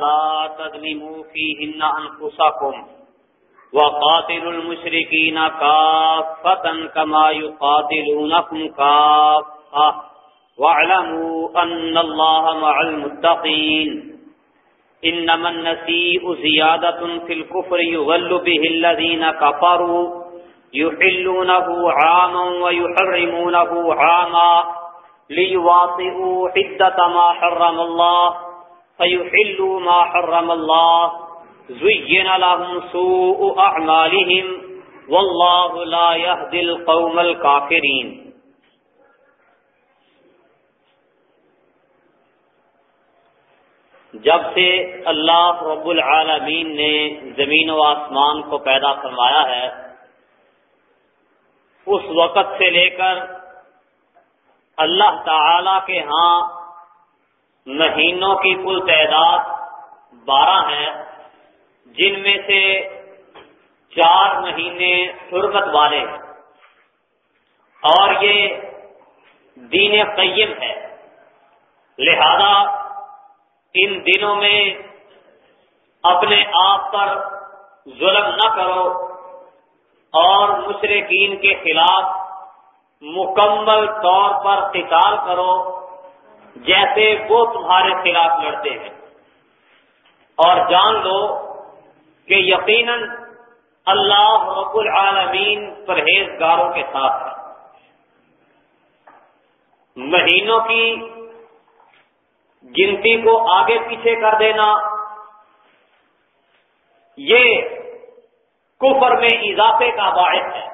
لا تظلموا فيهن أنفسكم وقاتلوا المشركين كافة كما يقاتلونكم كافة واعلموا أن الله مع المتقين إنما النسيء زيادة في الكفر يغل به الذين كفروا يحلونه عاما ويحرمونه عاما ليواطئوا حدة ما حرم الله فيحلوا ما حرم الله زين لهم سوء أعمالهم والله لا يهدي القوم الكافرين جب سے اللہ رب العالمین نے زمین و آسمان کو پیدا فرمایا ہے، اس وقت سے لے کر اللہ تعالی کے ہاں مہینوں کی کل تعداد بارہ ہے جن میں سے چار مہینے حرمت والے ہیں اور یہ دین قیم ہے۔ لہذا ان دنوں میں اپنے آپ پر ظلم نہ کرو اور مشرقین کے خلاف مکمل طور پر قتال کرو۔ جیسے وہ تمہارے خلاف لڑتے ہیں۔ اور جان لو کہ یقیناً اللہ رب العالمین پرہیزگاروں کے ساتھ ہے مہینوں کی گنتی کو آگے پیچھے کر دینا، یہ کفر میں اضافے کا باعث ہے۔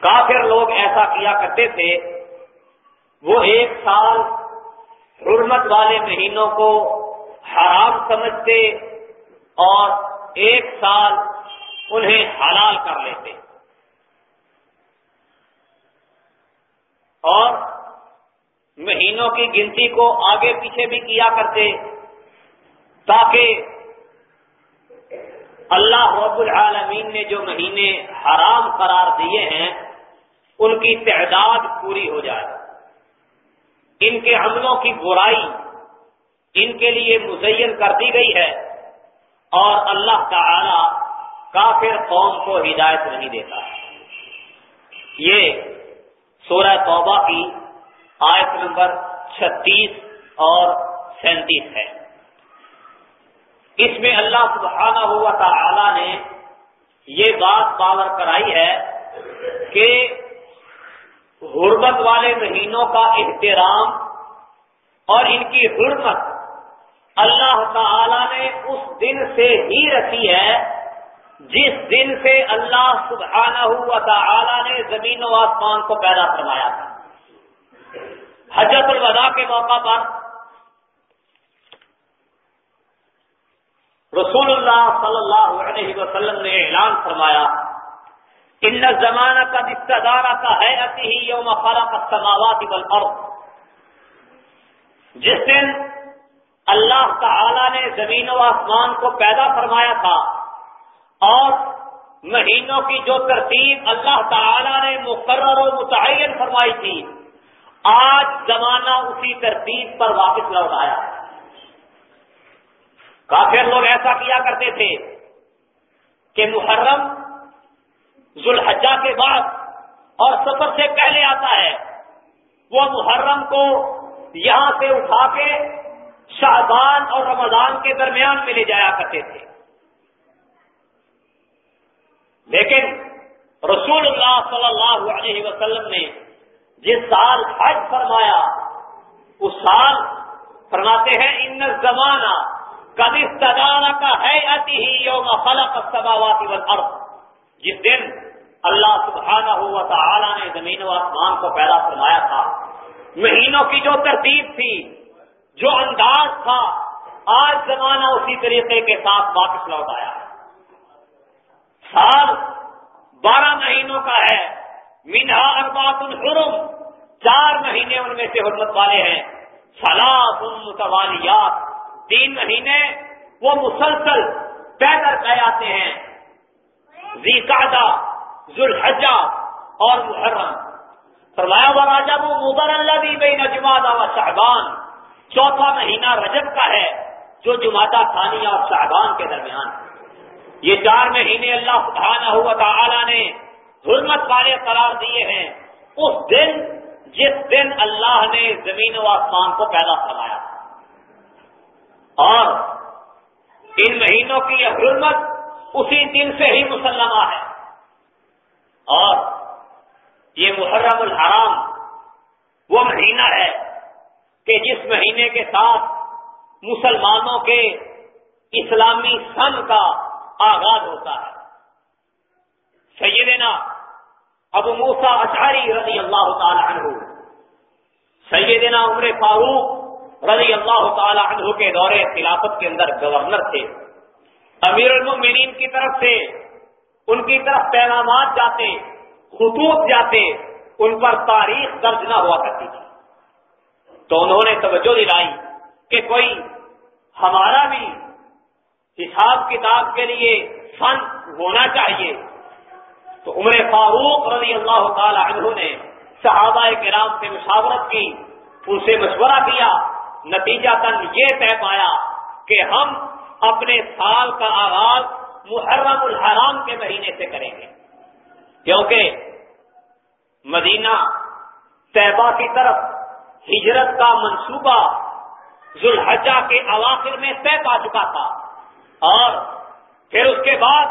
کافر لوگ ایسا کیا کرتے تھے وہ ایک سال حرمت والے مہینوں کو حرام سمجھتے اور ایک سال انہیں حلال کر لیتے۔ اور مہینوں کی گنتی کو آگے پیچھے بھی کیا کرتے تاکہ اللہ رب العالمین نے جو مہینے حرام قرار دیے ہیں، ان کی تعداد پوری ہو جائے۔ ان کے عملوں کی برائی ان کے لیے مزین کر دی گئی ہے اور اللہ تعالی کافر قوم کو ہدایت نہیں دیتا۔ یہ سورہ توبہ کی آیت نمبر چھتیس اور سینتیس ہے۔ اس میں اللہ سبحانہ ہوا تعالی نے یہ بات پاور کرائی ہے کہ حرمت والے مہینوں کا احترام اور ان کی حرمت اللہ تعالی نے اس دن سے ہی رکھی ہے، جس دن سے اللہ سبحانہ ہوا تعالی نے زمین و آسمان کو پیدا فرمایا تھا۔ حجت الوداع کے موقع پر رسول اللہ صلی اللہ علیہ وسلم نے اعلان فرمایا ان زمانہ کا دستہ کا ہے ہی یوم خلق السماوات والارض۔ جس دن اللہ تعالی نے زمین و آسمان کو پیدا فرمایا تھا اور مہینوں کی جو ترتیب اللہ تعالی نے مقرر و متعین فرمائی تھی، آج زمانہ اسی ترتیب پر واپس لوٹ آیا۔ کافی لوگ ایسا کیا کرتے تھے کہ محرم ذوالحجہ کے بعد اور سفر سے پہلے آتا ہے۔ وہ محرم کو یہاں سے اٹھا کے شاہبان اور رمضان کے درمیان میں لے جایا کرتے تھے۔ لیکن رسول اللہ صلی اللہ علیہ وسلم نے جس سال حج فرمایا، اس سال فرماتے ہیں، ان زمانہ کبھی سدانہ کا ہے اتی ہی یوم خلق السماوات والارض جس دن اللہ سبحانہ ہوا تعالی نے زمین و آسمان کو پیدا فرمایا تھا۔ مہینوں کی جو ترتیب تھی، جو انداز تھا، آج زمانہ اسی طریقے کے ساتھ واپس لوٹ آیا سال بارہ مہینوں کا ہے۔ مینہ اربات الحرم۔ چار مہینے ان میں سے حرمت والے ہیں۔ سلاس متوالیات۔ تین مہینے وہ مسلسل پیدل پہ آتے ہیں۔ زیقادہ ذوالحجہ اور محرم۔ فرمایا ہوا راجا وہ مبر اللہ بھی بے نجماد و شہبان چوتھا مہینہ رجب کا ہے، جو جماعتہ ثانیہ اور شاہبان کے درمیان یہ چار مہینے اللہ سبحانہ ہوا تعالی نے حرمت والے قرار دیے ہیں۔ اس دن، جس دن اللہ نے زمین و آسمان کو پیدا فرمایا اور ان مہینوں کی یہ حرمت اسی دن سے ہی مسلمہ ہے۔ اور یہ محرم الحرام وہ مہینہ ہے کہ جس مہینے کے ساتھ مسلمانوں کے اسلامی سن کا آغاز ہوتا ہے۔ سیدنا ابو موسا اچاری رضی اللہ تعالی عنہ، سیدنا عمر فاروق رضی اللہ تعالی عنہ کے دورے خلافت کے اندر گورنر تھے۔ امیر المؤمنین کی طرف سے ان کی طرف پیغامات جاتے، خطوط جاتے، ان پر تاریخ درج نہ ہوا کرتی تھی۔ تو انہوں نے توجہ دلائی کہ کوئی ہمارا بھی حساب کتاب کے لیے فن ہونا چاہیے۔ تو عمر فاروق رضی اللہ تعالی عنہ نے صحابہ کرام سے مشاورت کی، ان سے مشورہ کیا۔ نتیجہ تن یہ طے پایا کہ ہم اپنے سال کا آغاز محرم الحرام کے مہینے سے کریں گے۔ کیونکہ مدینہ طیبہ کی طرف ہجرت کا منصوبہ ذوالحجہ کے اواخر میں طے پا چکا تھا۔ اور پھر اس کے بعد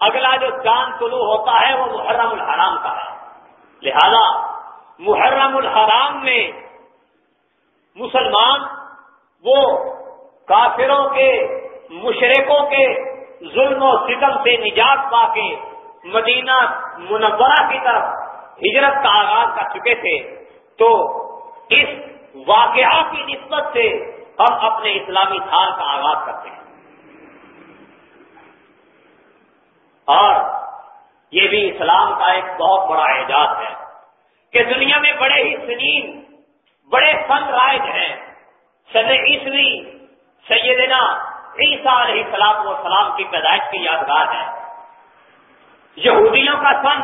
اگلا جو چاند طلوع ہوتا ہے وہ محرم الحرام کا ہے۔ لہذا محرم الحرام میں مسلمان وہ کافروں کے مشرقوں کے ظلم و ستم سے نجات پا کے مدینہ منورہ کی طرف ہجرت کا آغاز کر چکے تھے، تو اس واقعہ کی نسبت سے ہم اپنے اسلامی سال کا آغاز کرتے ہیں۔ اور یہ بھی اسلام کا ایک بہت بڑا اعجاز ہے کہ دنیا میں بڑے ہی سنین، بڑے فن رائج ہیں۔ سن عیسوی سیدنا عیسیٰ علیہ السلام و سلام کی پیدائش کی یادگار ہے۔ یہودیوں کا سن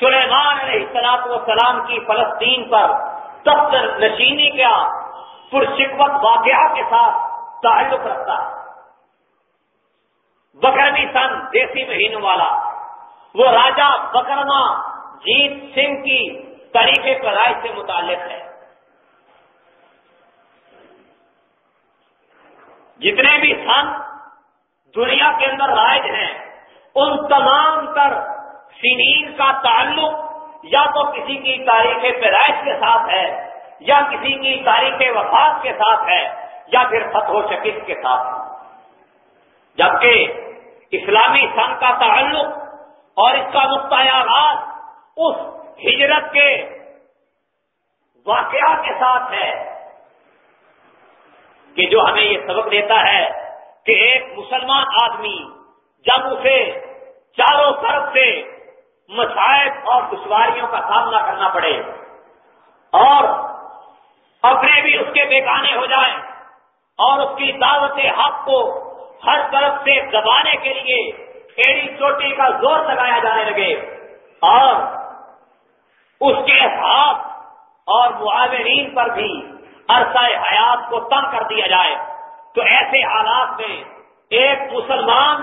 سلیمان علیہ السلام و سلام کی فلسطین پر تخت نشینی کا پرشکوت واقعہ کے ساتھ تعلق رکھتا ہے۔ بکرمی سن دیسی مہینوں والا، وہ راجا بکرما جیت سنگھ کی طریقے پیدائش سے متعلق ہے۔ جتنے بھی سن دنیا کے اندر رائج ہیں، ان تمام تر سنین کا تعلق یا تو کسی کی تاریخ پیدائش کے ساتھ ہے، یا کسی کی تاریخ وفات کے ساتھ ہے، یا پھر فتح و شکست کے ساتھ ہے۔ جبکہ اسلامی سن کا تعلق اور اس کا نقطۂ آغاز اس ہجرت کے واقعہ کے ساتھ ہے۔ کہ جو ہمیں یہ سبق دیتا ہے کہ ایک مسلمان آدمی جب اسے چاروں طرف سے مسائب اور دشواریوں کا سامنا کرنا پڑے اور اپنے بھی اس کے بیگانے ہو جائیں اور اس کی دعوت حق کو ہر طرف سے دبانے کے لیے ایڑی چوٹی کا زور لگایا جانے لگے اور اس کے ہاتھ اور معاورین پر بھی عرصہ حیات کو تنگ کر دیا جائے تو ایسے حالات میں ایک مسلمان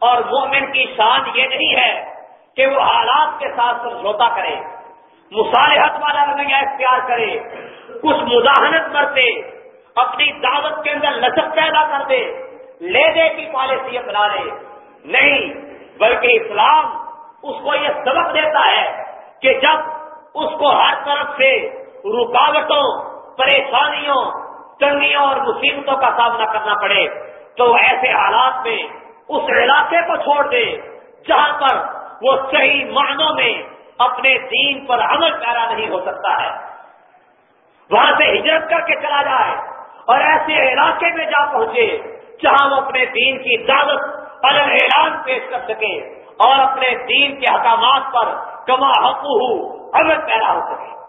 اور مومن کی شان یہ نہیں ہے کہ وہ حالات کے ساتھ سمجھوتا کرے، مصالحت والا رویہ اختیار کرے، کچھ مزاحمت کرتے اپنی دعوت کے اندر لچک پیدا کر دے لے دے کی پالیسی اپنا لے۔ نہیں، بلکہ اسلام اس کو یہ سبق دیتا ہے کہ جب اس کو ہر طرف سے رکاوٹوں پریشانیوں، تنگیوں اور مصیبتوں کا سامنا کرنا پڑے تو ایسے حالات میں اس علاقے کو چھوڑ دے جہاں پر وہ صحیح معنوں میں اپنے دین پر عمل پیرا نہیں ہو سکتا ہے۔ وہاں سے ہجرت کر کے چلا جائے اور ایسے علاقے میں جا پہنچے جہاں وہ اپنے دین کی دعوت الگ اعلان پیش کر سکے اور اپنے دین کے احکامات پر کما حقو عمل پیدا ہو سکے۔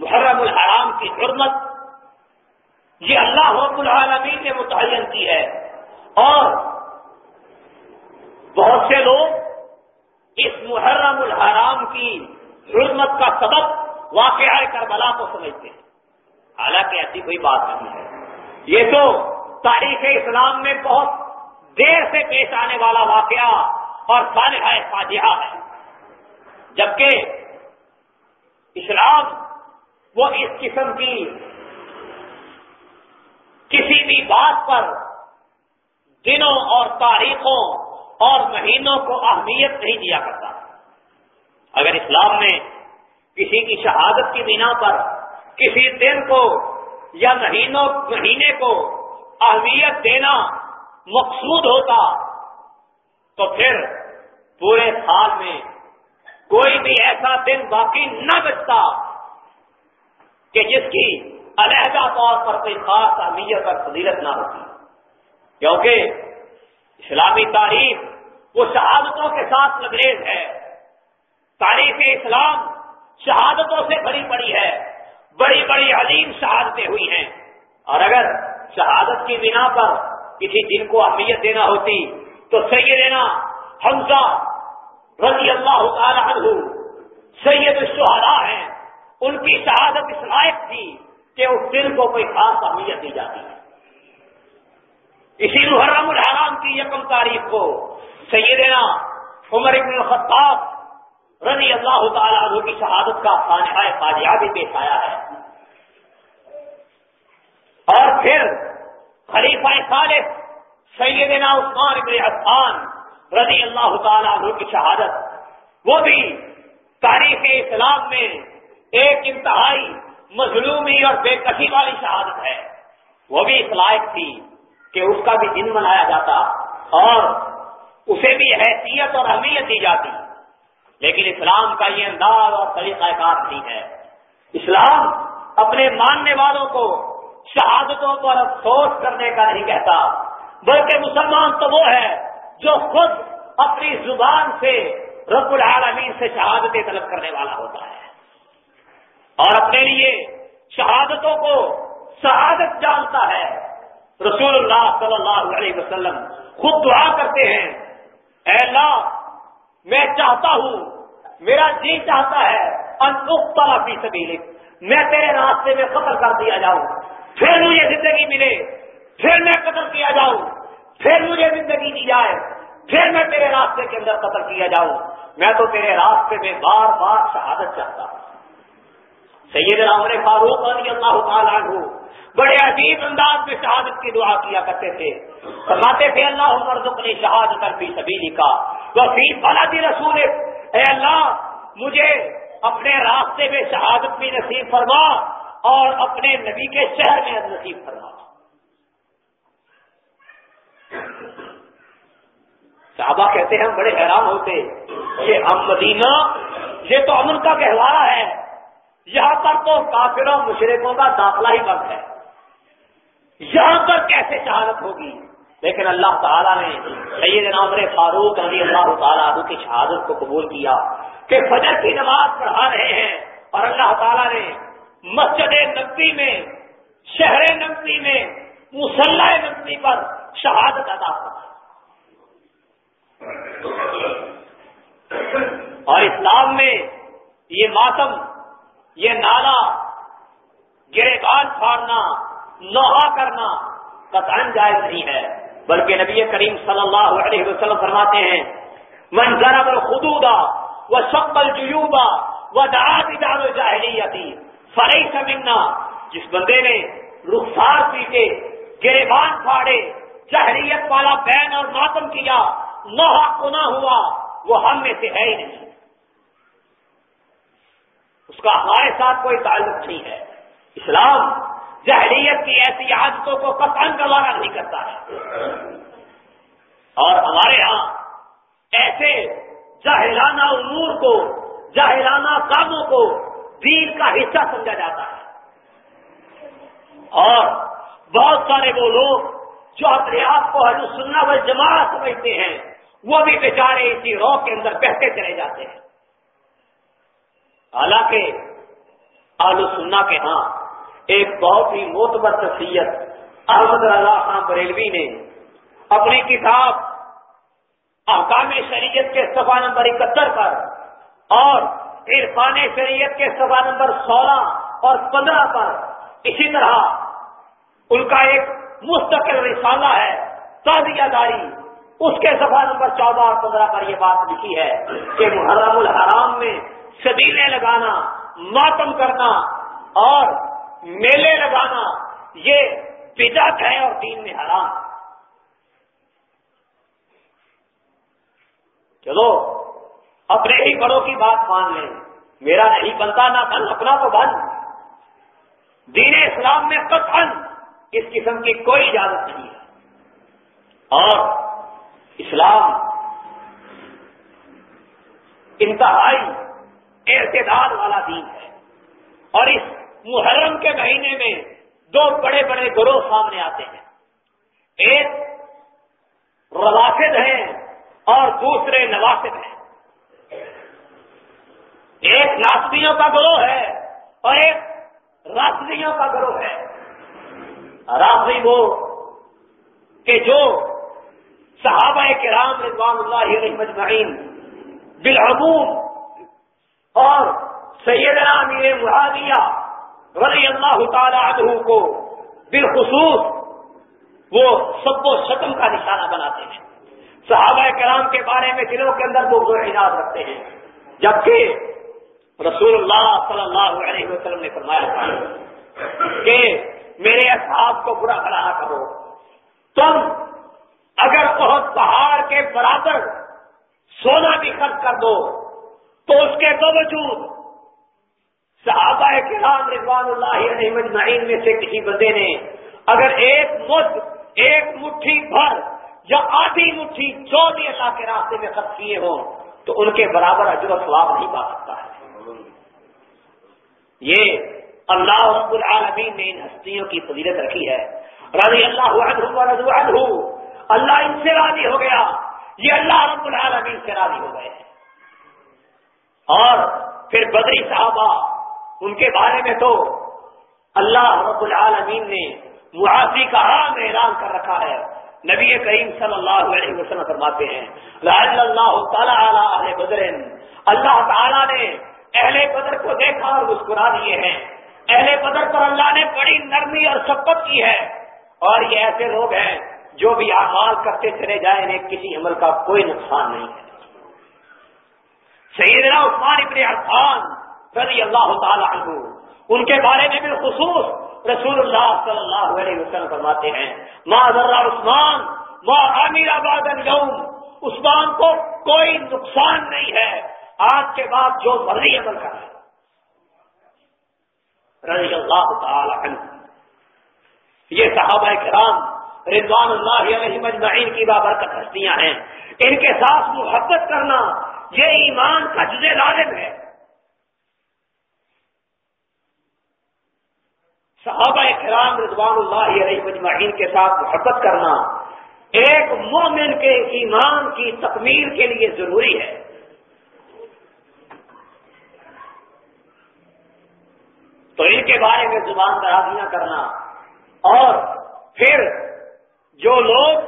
محرم الحرام کی حرمت، یہ اللہ رب العالمین نے متعین کی ہے۔ اور بہت سے لوگ اس محرم الحرام کی حرمت کا سبب واقعہ کربلا کو سمجھتے ہیں۔ حالانکہ ایسی کوئی بات نہیں ہے۔ یہ تو تاریخ اسلام میں بہت دیر سے پیش آنے والا واقعہ اور صالحہ فاجعہ ہے۔ جبکہ اسلام وہ اس قسم کی کسی بھی بات پر دنوں اور تاریخوں اور مہینوں کو اہمیت نہیں دیا کرتا۔ اگر اسلام میں کسی کی شہادت کی بنا پر کسی دن کو یا مہینوں، مہینے کو اہمیت دینا مقصود ہوتا، تو پھر پورے سال میں کوئی بھی ایسا دن باقی نہ بچتا۔ کہ جس کی علیحدہ طور پر کوئی خاص اہمیت اور فضیلت نہ ہوتی۔ کیونکہ اسلامی تاریخ وہ شہادتوں کے ساتھ لبریز ہے۔ تاریخ اسلام شہادتوں سے بھری پڑی ہے۔ بڑی بڑی عظیم شہادتیں ہوئی ہیں۔ اور اگر شہادت کی بنا پر کسی دن کو اہمیت دینا ہوتی تو سید حمزہ رضی اللہ تعالی عنہ سید الشہداء ہیں۔ ان کی شہادت اس لائق تھی کہ اس دن کو کوئی خاص اہمیت دی جاتی ہے۔ اسی محرم الحرام کی یکم تاریخ کو سیدنا عمر ابن الخطاب رضی اللہ تعالیٰ عنہ کی شہادت کا خانہ فاجعہ بھی پیش آیا ہے۔ اور پھر خلیفہ صالح سیدنا عثمان ابن عفان رضی اللہ تعالیٰ عنہ کی شہادت، وہ بھی تاریخ اسلام میں ایک انتہائی مظلومی اور بے کشی والی شہادت ہے۔ وہ بھی اصلاح تھی کہ اس کا بھی دن منایا جاتا اور اسے بھی حیثیت اور اہمیت دی جاتی۔ لیکن اسلام کا یہ انداز اور طریقہ کار نہیں ہے۔ اسلام اپنے ماننے والوں کو شہادتوں پر افسوس کرنے کا نہیں کہتا، بلکہ مسلمان تو وہ ہے جو خود اپنی زبان سے رب العالمین سے شہادتیں طلب کرنے والا ہوتا ہے۔ اور اپنے لیے شہادتوں کو شہادت جانتا ہے۔ رسول اللہ صلی اللہ علیہ وسلم خود دعا کرتے ہیں، اے اللہ، میں چاہتا ہوں، میرا جی چاہتا ہے انتلا فی سبیل میں تیرے راستے میں قتل کر دیا جاؤں۔ پھر مجھے زندگی ملے، پھر میں قتل کیا جاؤں۔ پھر مجھے زندگی دی جائے، پھر میں تیرے راستے کے اندر قتل کیا جاؤں۔ میں تو تیرے راستے میں بار بار شہادت چاہتا ہوں۔ سید عمر فاروق رضی اللہ تعالیٰ عنہ بڑے عجیب انداز میں شہادت کی دعا کیا کرتے تھے۔ فرماتے تھے اللہ عمر نے شہادت فی سبیلی کا وہ فی فلادی رسول اے اللہ، مجھے اپنے راستے میں شہادت بھی نصیب فرما اور اپنے نبی کے شہر میں نصیب فرما۔ صحابہ کہتے ہیں، ہم بڑے حیران ہوتے کہ ہم مدینہ، یہ تو امن کا گہوارہ ہے۔ یہاں پر تو کافروں مشرقوں کا داخلہ ہی بند ہے۔ یہاں پر کیسے شہادت ہوگی؟ لیکن اللہ تعالیٰ نے سید نامر فاروق علی اللہ تعالیٰ عنہ کی شہادت کو قبول کیا کہ فجر کی نماز پڑھا رہے ہیں اور اللہ تعالیٰ نے مسجد نقوی میں، شہر نقوی میں مسلح نقوی پر شہادت ادا اور اسلام میں یہ ماتم یہ نالا گرے بال پھاڑنا، لوہا کرنا قطعا جائز نہیں ہے۔ بلکہ نبی کریم صلی اللہ علیہ وسلم فرماتے ہیں، من ضرب الخدودا و شکل جیوبا و داد ادار جاہلیتی فرئی سمنا جس بندے نے رخسار پیٹے گریبان پھاڑے جہریت والا بین اور ماتم کیا، لوہا کنا ہوا، وہ ہم میں سے ہے ہی نہیں۔ اس کا ہمارے ساتھ کوئی تعلق نہیں ہے۔ اسلام جہریت کی ایسی عادتوں کو قطن کروانا نہیں کرتا ہے۔ اور ہمارے ہاں ایسے جاہلانہ امور کو، جاہلانہ کاموں کو دین کا حصہ سمجھا جاتا ہے۔ اور بہت سارے وہ لوگ جو اپنے آپ کو حضرت سننا و جماعت سمجھتے ہیں، وہ بھی بیچارے اسی رو کے اندر بہتے چلے جاتے ہیں۔ حالانکہ آلو سننا کے ہاں ایک بہت ہی موتبر شخصیت احمد رضا خان بریلوی نے اپنی کتاب احکام شریعت کے صفحہ نمبر اکہتر پر اور عرفان شریعت کے سوا نمبر سولہ اور پندرہ پر اسی طرح ان کا ایک مستقل رسالہ ہے تازیہ داری اس کے سفا نمبر چودہ اور پندرہ پر یہ بات لکھی ہے کہ محرم الحرام میں سبیلے لگانا، ماتم کرنا اور میلے لگانا، یہ بدعت ہے اور دین میں حرام۔ چلو، اپنے ہی بڑوں کی بات مان لیں۔ میرا نہیں بنتا نہ بن اپنا تو بن دین اسلام میں قطعا اس قسم کی کوئی اجازت نہیں ہے۔ اور اسلام انتہائی اعتداد والا دین ہے۔ اور اس محرم کے مہینے میں دو بڑے بڑے گروہ سامنے آتے ہیں۔ ایک روافد ہیں اور دوسرے نواسد ہیں۔ ایک ناسبیوں کا گروہ ہے اور ایک راسدیوں کا گروہ ہے۔ راسدی وہ کہ جو صحابہ کرام رضوان اللہ علیہ مجمعین بالعموم اور سیدنا امیر معاویہ رضی اللہ تعالی عنہ کو بالخصوص وہ سب و شتم کا نشانہ بناتے ہیں۔ صحابہ کرام کے بارے میں دلوں کے اندر وہ اعزاز رکھتے ہیں۔ جبکہ رسول اللہ صلی اللہ علیہ وسلم نے فرمایا تھا کہ میرے اصحاب کو برا بنا کرو۔ تم اگر بہت پہاڑ کے برابر سونا بھی خرچ کر دو تو اس کے باوجود صحابہ کرام رضوان اللہ علیہ مجمعین میں سے کسی بندے نے اگر ایک مد، ایک مٹھی بھر یا آدھی مٹھی جو بھی اللہ کے راستے میں خرچ کیے ہوں، تو ان کے برابر اجر و ثواب نہیں پا سکتا ہے۔ یہ اللہ رب العالمین نے ان ہستیوں کی فضیلت رکھی ہے۔ رضی اللہ عنہ و رضو عنہ اللہ ان سے راضی ہو گیا۔ یہ اللہ رب العالمین سے راضی ہو گئے اور پھر بدری صحابہ، ان کے بارے میں تو اللہ رب العالمین نے معافی کا عام اعلان کر رکھا ہے۔ نبی کریم صلی اللہ علیہ وسلم فرماتے ہیں اللہ تعالیٰ اہل بدر، اللہ تعالیٰ نے اہل بدر کو دیکھا اور مسکرا دیے ہیں۔ اہل بدر پر اللہ نے بڑی نرمی اور سبت کی ہے۔ اور یہ ایسے لوگ ہیں جو بھی اعمال کرتے چلے جائیں انہیں کسی عمل کا کوئی نقصان نہیں ہے۔ سیدنا عثمان ابن عفان رضی اللہ تعالی عنہ، ان کے بارے میں بالخصوص رسول اللہ صلی اللہ علیہ وسلم فرماتے ہیں ماں ذرا عثمان ماں امیر آباد اليوم، عثمان کو کوئی نقصان نہیں ہے، آج کے بعد جو مرضی عمل کر رہے رضی اللہ تعالی عنہ۔ یہ صحابہ کرام رضوان اللہ علیہ مجمعین کی بابرکت ہستیاں ہیں۔ ان کے ساتھ محبت کرنا یہ ایمان کا جز لازم ہے۔ صحابہ کرام رضوان اللہ علیہ مجمعین کے ساتھ محبت کرنا ایک مومن کے ایمان کی تکمیل کے لیے ضروری ہے۔ تو ان کے بارے میں زبان درازی نہ کرنا اور پھر جو لوگ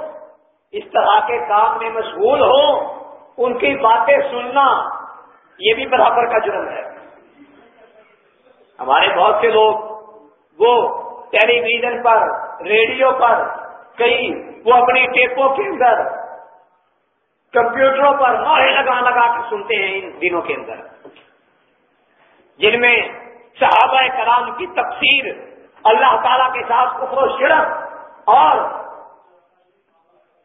اس طرح کے کام میں مشغول ہوں ان کی باتیں سننا یہ بھی برابر کا جرم ہے۔ ہمارے بہت سے لوگ وہ ٹیلی ویژن پر، ریڈیو پر، کئی وہ اپنی ٹیپوں کے اندر، کمپیوٹروں پر موہے لگا لگا کے سنتے ہیں ان دنوں کے اندر۔ جن میں صحابہ کرام کی تفسیر اللہ تعالی کے ساتھ کفر و شرف اور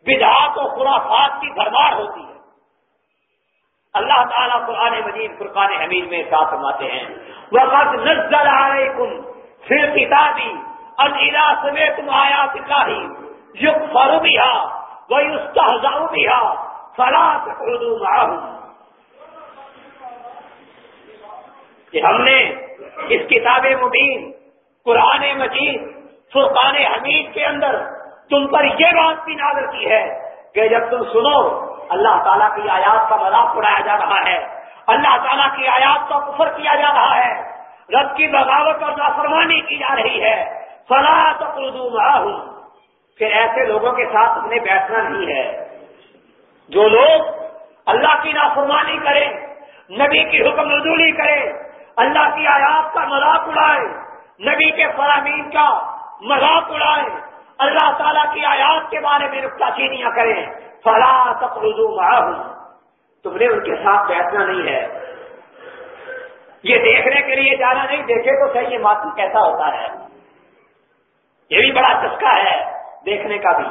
بدعات و خرافات کی بھرمار ہوتی ہے۔ اللہ تعالیٰ قرآن مجید فرقان حمید میں ساتھ فرماتے ہیں۔ وقت نزل علیکم پھر کتابی الرا سمے تم آیا پکاہی یق فرو بھی وہ استحزاؤ بھی اردو کہ ہم نے اس کتاب مبین، قرآن مجید، فرقان حمید کے اندر تم پر یہ بات بھی نازر کی ہے کہ جب تم سنو اللہ تعالیٰ کی آیات کا مذاق اڑایا جا رہا ہے۔ اللہ تعالیٰ کی آیات کا کفر کیا جا رہا ہے۔ رب کی بغاوت اور نافرمانی کی جا رہی ہے۔ فلا تو اردو پھر ایسے لوگوں کے ساتھ اپنے بیٹھنا نہیں ہے۔ جو لوگ اللہ کی نافرمانی کریں، نبی کی حکم رضولی کرے اللہ کی آیات کا مذاق اڑائے، نبی کے فرامین کا مذاق اڑائے، اللہ تعالیٰ کی آیات کے بارے میں نقطہ چینیاں کریں۔ فلا تک رضو تم نے ان کے ساتھ بیٹھنا نہیں ہے۔ یہ دیکھنے کے لیے جانا نہیں، دیکھے تو صحیح یہ ماتو کیسا ہوتا ہے۔ یہ بھی بڑا چسکا ہے دیکھنے کا بھی۔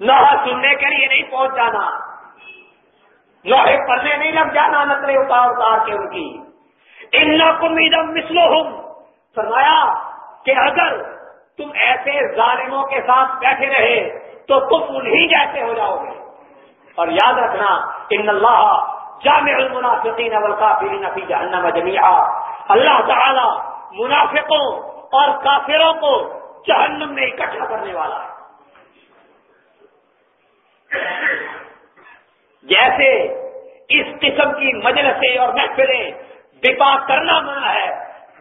لوہا سننے کے لیے نہیں پہنچ جانا۔ لوہے پڑنے نہیں لگ جانا نقلے اتار اتار کے ان کی۔ ان امیدم مسلو ہوں فرمایا کہ اگر تم ایسے ظالموں کے ساتھ بیٹھے رہے تو تم انہیں جیسے ہو جاؤ گے۔ اور یاد رکھنا، ان اللہ جامع المنافقین والکافرین فی جہنم جميعا اللہ تعالی منافقوں اور کافروں کو جہنم میں اکٹھا کرنے والا ہے۔ جیسے اس قسم کی مجلسیں اور محفلیں بپا کرنا منع ہے،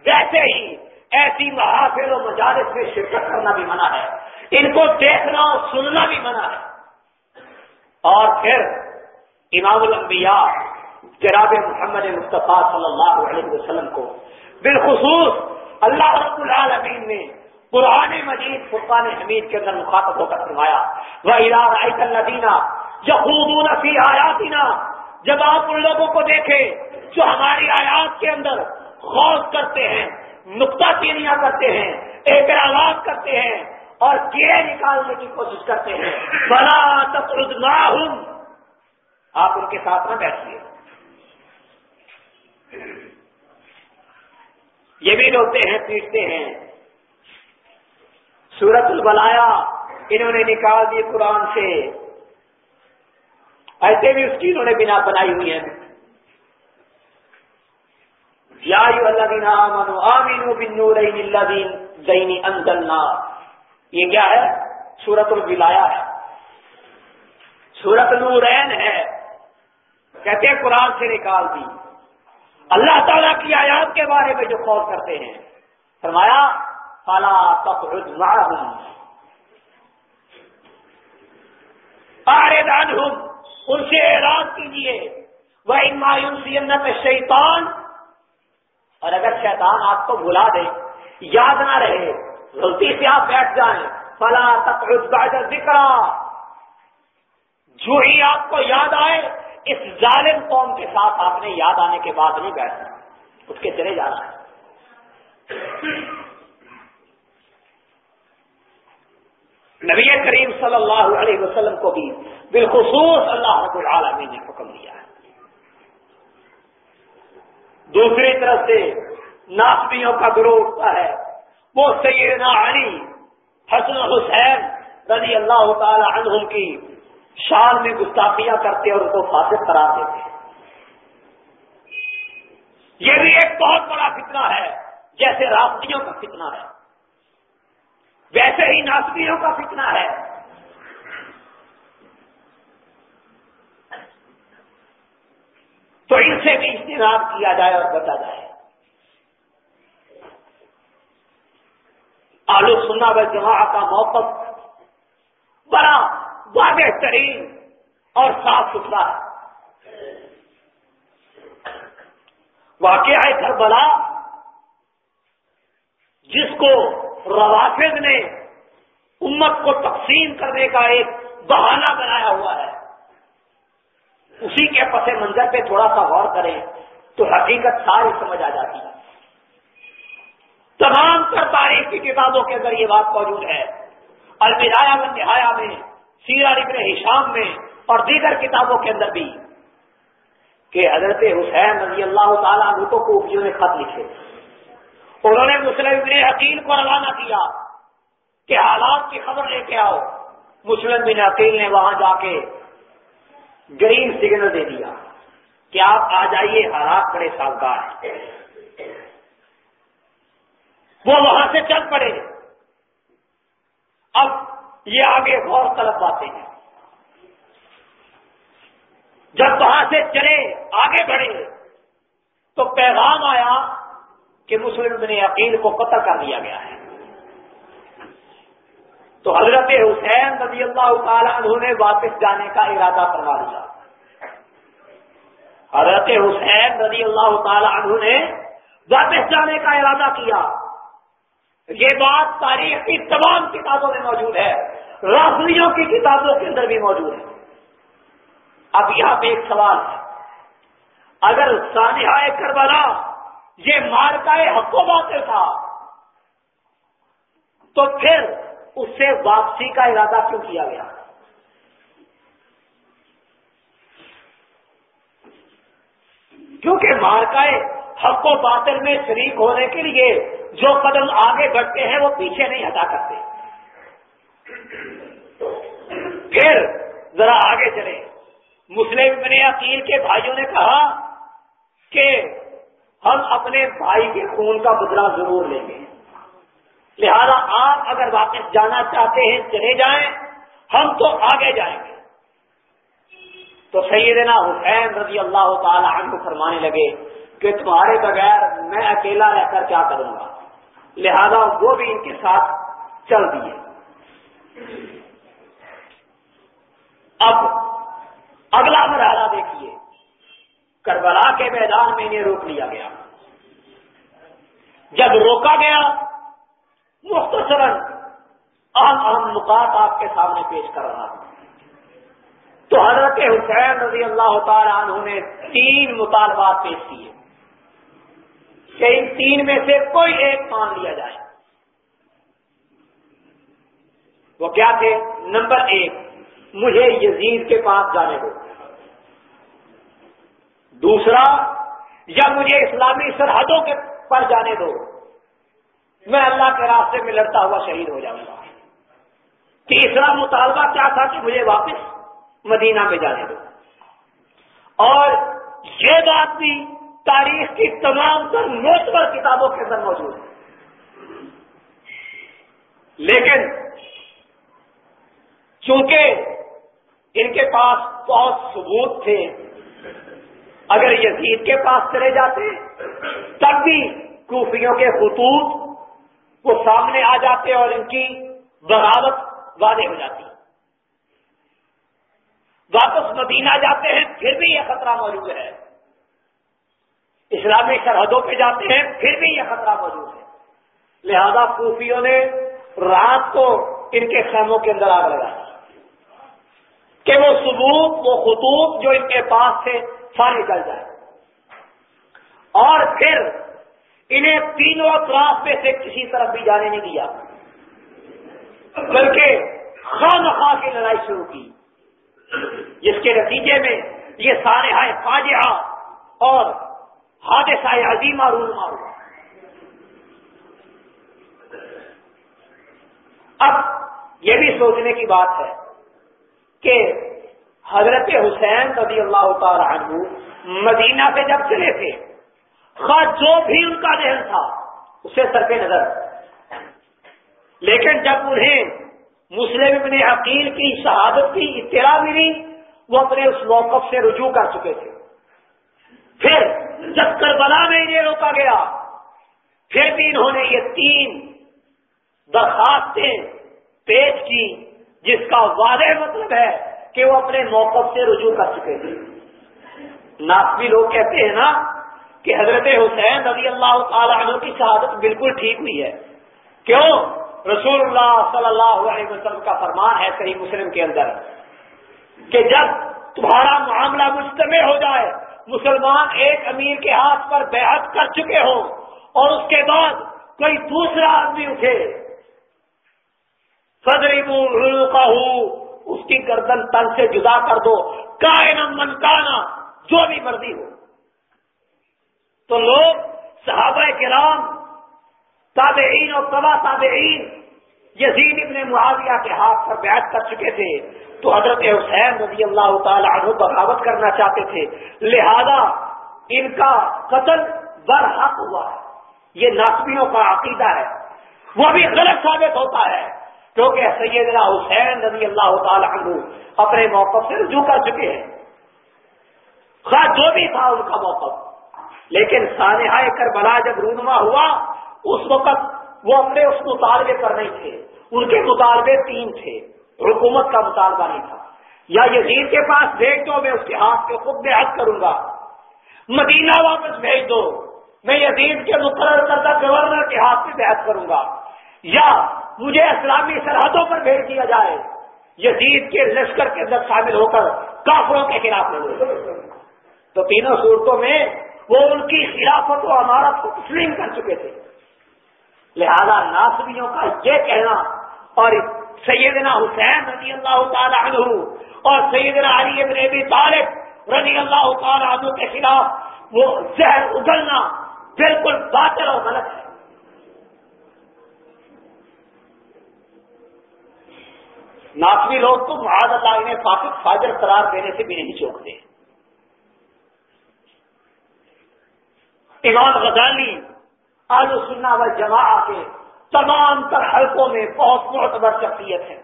ویسے ہی ایسی محافل و مجالس میں شرکت کرنا بھی منع ہے۔ ان کو دیکھنا اور سننا بھی منع ہے۔ اور پھر امام الانبیاء جناب محمد مصطفیٰ صلی اللہ علیہ وسلم کو بالخصوص اللہ رب العالمین نے پرانے مجید فرقان حمید کے اندر مخاطب ہو کر فرمایا وہ ارار اللہ دینا یقود فی آیاتنا جب آپ ان لوگوں کو دیکھیں جو ہماری آیات کے اندر غور کرتے ہیں، نقطہ چینیاں کرتے ہیں، اعتراضات کرتے ہیں اور کیڑے نکالنے کی کوشش کرتے ہیں۔ بلا تفرد آپ ان کے ساتھ نہ بیٹھیے۔ یہ بھی روتے ہیں، پیٹتے ہیں۔ سورت البلایا، انہوں نے نکال دی قرآن سے۔ ایسے بھی اس کی انہوں نے بنا بنائی ہوئی ہیں۔ یا اللہ دین آمنو آمینو بن نور اللہ دین دینی انزلنا۔ یہ کیا ہے؟ سورت البلایا ہے۔ سورت نورین ہے۔ کہتے ہیں قرآن سے نکال دی۔ اللہ تعالیٰ کی آیات کے بارے میں جو خوف کرتے ہیں۔ فرمایا، فلا تخرج معهم۔ آردان ان سے اعراض کیجیے وہ مایوس شیطان اور اگر شیطان آپ کو بھلا دے، یاد نہ رہے غلطی سے آپ بیٹھ جائیں۔ فلا تخرج بعد ذکر جو ہی آپ کو یاد آئے، اس ظالم قوم کے ساتھ آپ نے یاد آنے کے بعد نہیں بیٹھنا۔ اس کے چلے جانا۔ ہے نبی کریم صلی اللہ علیہ وسلم کو بھی بالخصوص اللہ رب العالمین نے حکم دیا ہے۔ دوسری طرف سے ناسبیوں کا گروہ اٹھتا ہے۔ وہ سیدنا علی حسن حسین رضی اللہ تعالی عنہم کی شان میں گستاخیاں کرتے اور ان کو فاسد قرار دیتے یہ بھی ایک بہت بڑا فتنہ ہے، جیسے راستیوں کا فتنہ ہے۔ ویسے ہی ناسبیوں کا فتنہ ہے۔ تو ان سے بھی اجتناب کیا جائے اور بچا جائے۔ آلو سننا و جماع کا موقف بڑا واضح ترین اور صاف ستھرا ہے۔ واقعہ ہے کربلا، جس کو روافظ نے امت کو تقسیم کرنے کا ایک بہانہ بنایا ہوا ہے، اسی کے پس منظر پہ تھوڑا سا غور کریں تو حقیقت ساری سمجھ آ جاتی ہے۔ تمام تر تاریخ کی کتابوں کے اندر یہ بات موجود ہے۔ الوداع میں نہایا میں سیرا ابن ہشام میں اور دیگر کتابوں کے اندر بھی کہ حضرت حسین رضی اللہ تعالیٰ عنہ کو کوفیوں نے خط لکھے۔ انہوں نے مسلم ابن عقیل کو روانہ کیا کہ حالات کی خبر لے کے آؤ۔ مسلم بن عقیل نے وہاں جا کے گرین سگنل دے دیا کہ آپ آ جائیے حالات بڑے سازگار ہیں۔ وہ وہاں سے چل پڑے۔ اب یہ آگے غور طلب باتیں ہیں۔ جب وہاں سے چلے، آگے بڑھے، تو پیغام آیا کہ مسلم بن عقیل کو قتل کر دیا گیا ہے۔ تو حضرت حسین رضی اللہ تعالی عنہ نے واپس جانے کا ارادہ کروا دیا حضرت حسین رضی اللہ تعالی عنہ نے واپس جانے کا ارادہ کیا۔ یہ بات تاریخ کی تمام کتابوں میں موجود ہے۔ راسلیوں کی کتابوں کے اندر بھی موجود ہے۔ اب یہاں پہ ایک سوال ہے۔ اگر سانحہ کربلا یہ مار کا حق و باطل تھا، تو پھر اس سے واپسی کا ارادہ کیوں کیا گیا؟ کیونکہ مارکائے حق و باطل میں شریک ہونے کے لیے جو قدم آگے بڑھتے ہیں وہ پیچھے نہیں ہٹا کرتے پھر ذرا آگے چلے مسلم ابن عقیل کے بھائیوں نے کہا کہ ہم اپنے بھائی کے خون کا بدلا ضرور لیں گے۔ لہذا آپ اگر واپس جانا چاہتے ہیں، چلے جائیں، ہم تو آگے جائیں گے۔ تو سیدنا حسین رضی اللہ تعالی عنہ فرمانے لگے کہ تمہارے بغیر میں اکیلا رہ کر کیا کروں گا؟ لہذا وہ بھی ان کے ساتھ چل دیے۔ اب اگلا مرحلہ دیکھیے۔ کربلا کے میدان میں انہیں روک لیا گیا۔ جب روکا گیا، مختصراً اہم اہم نکات آپ کے سامنے پیش کر رہا ہوں۔ تو حضرت حسین رضی اللہ تعالی عنہ نے تین مطالبات پیش کیے۔ کہ ان تین میں سے کوئی ایک مان لیا جائے۔ وہ کیا تھے؟ نمبر ایک، مجھے یزید کے پاس جانے دو۔ دوسرا، یا مجھے اسلامی سرحدوں کے پر جانے دو۔ میں اللہ کے راستے میں لڑتا ہوا شہید ہو جاؤں گا۔ تیسرا مطالبہ کیا تھا کہ مجھے واپس مدینہ میں جانے دو۔ اور یہ بات بھی تاریخ کی تمام تر موتبر کتابوں کے اندر موجود ہے۔ لیکن چونکہ ان کے پاس بہت ثبوت تھے، اگر یزید کے پاس چلے جاتے، تب بھی کوفیوں کے خطوط وہ سامنے آ جاتے اور ان کی بغاوت واضح ہو جاتی۔ واپس مدینہ جاتے ہیں، پھر بھی یہ خطرہ موجود ہے۔ اسلامی سرحدوں پہ جاتے ہیں، پھر بھی یہ خطرہ موجود ہے۔ لہذا کوفیوں نے رات کو ان کے خیموں کے اندر آگ لگائی کہ وہ ثبوت، وہ خطوط جو ان کے پاس تھے، سارے نکل جائے اور پھر انہیں تینوں اطراف میں سے کسی طرف بھی جانے نہیں دیا۔ بلکہ خان خواہ کی لڑائی شروع کی۔ جس کے نتیجے میں یہ سارے ہائے فاجعہ اور حادثہ عظیمہ رونما ہوا اب یہ بھی سوچنے کی بات ہے کہ حضرت حسین رضی اللہ تعالی عنہ مدینہ سے جب چلے تھے، خواہ جو بھی ان کا ذہن تھا، اسے سر پہ نظر۔ لیکن جب انہیں مسلم ابن عقیل کی شہادت کی اطلاع ملی، وہ اپنے اس موقف سے رجوع کر چکے تھے۔ پھر جب کربلا میں انہیں روکا گیا۔ پھر بھی انہوں نے یہ تین درخواستیں پیش کی، جس کا واضح مطلب ہے کہ وہ اپنے موقف سے رجوع کر چکے تھے۔ ناسبی لوگ کہتے ہیں نا کہ حضرت حسین رضی اللہ تعالی عنہ کی شہادت بالکل ٹھیک ہوئی ہے۔ کیوں؟ رسول اللہ صلی اللہ علیہ وسلم کا فرمان ہے صحیح مسلم کے اندر کہ جب تمہارا معاملہ مجتمع ہو جائے مسلمان ایک امیر کے ہاتھ پر بیعت کر چکے ہوں اور اس کے بعد کوئی دوسرا آدمی اٹھے۔ صدری کا اس کی گردن تن سے جدا کر دو۔ کائنم منکانا جو بھی مرضی ہو۔ تو لوگ صحابہ کرام، تابعین اور تبا تابعین یزید ابن معاویہ کے ہاتھ پر بیعت کر چکے تھے تو حضرت حسین رضی اللہ تعالی عنہ بغاوت کرنا چاہتے تھے۔ لہذا ان کا قتل برحق ہوا ہے۔ یہ ناسبیوں کا عقیدہ ہے۔ وہ بھی غلط ثابت ہوتا ہے۔ کیونکہ سیدنا حسین رضی اللہ تعالی عنہ اپنے موقف سے رجوع کر چکے ہیں۔ خواہ جو بھی تھا ان کا موقف۔ لیکن سانحہ کربلا جب رونما ہوا، اس وقت وہ اپنے اس مطالبے پر نہیں تھے۔ ان کے مطالبے تین تھے۔ حکومت کا مطالبہ نہیں تھا۔ یا یزید کے پاس دیکھ دو، میں اس کے ہاتھ کے خود بے حد کروں گا۔ مدینہ واپس بھیج دو۔ میں یزید کے مقرر کردہ گورنر کے ہاتھ سے بحث کروں گا۔ یا مجھے اسلامی سرحدوں پر بھیج دیا جائے۔ یزید کے لشکر کے اندر شامل ہو کر کافروں کے خلاف لڑوں۔ تو تینوں صورتوں میں وہ ان کی خلافت و عمارت کو تسلیم کر چکے تھے۔ لہذا ناصریوں کا یہ کہنا اور سیدنا حسین رضی اللہ تعالیٰ عنہ اور سیدنا علی ابن ابی طالب رضی اللہ تعالیٰ عنہ کے خلاف وہ زہر اگلنا بالکل باطل اور غلط ہے۔ ناسوی لوگ تو معاذ اللہ انہیں فاسق فاجر قرار دینے سے بھی نہیں چوکتے۔ امام غزالی آج سننا و جماع کے تمام تر حلقوں میں بہت معتبر شخصیت ہے۔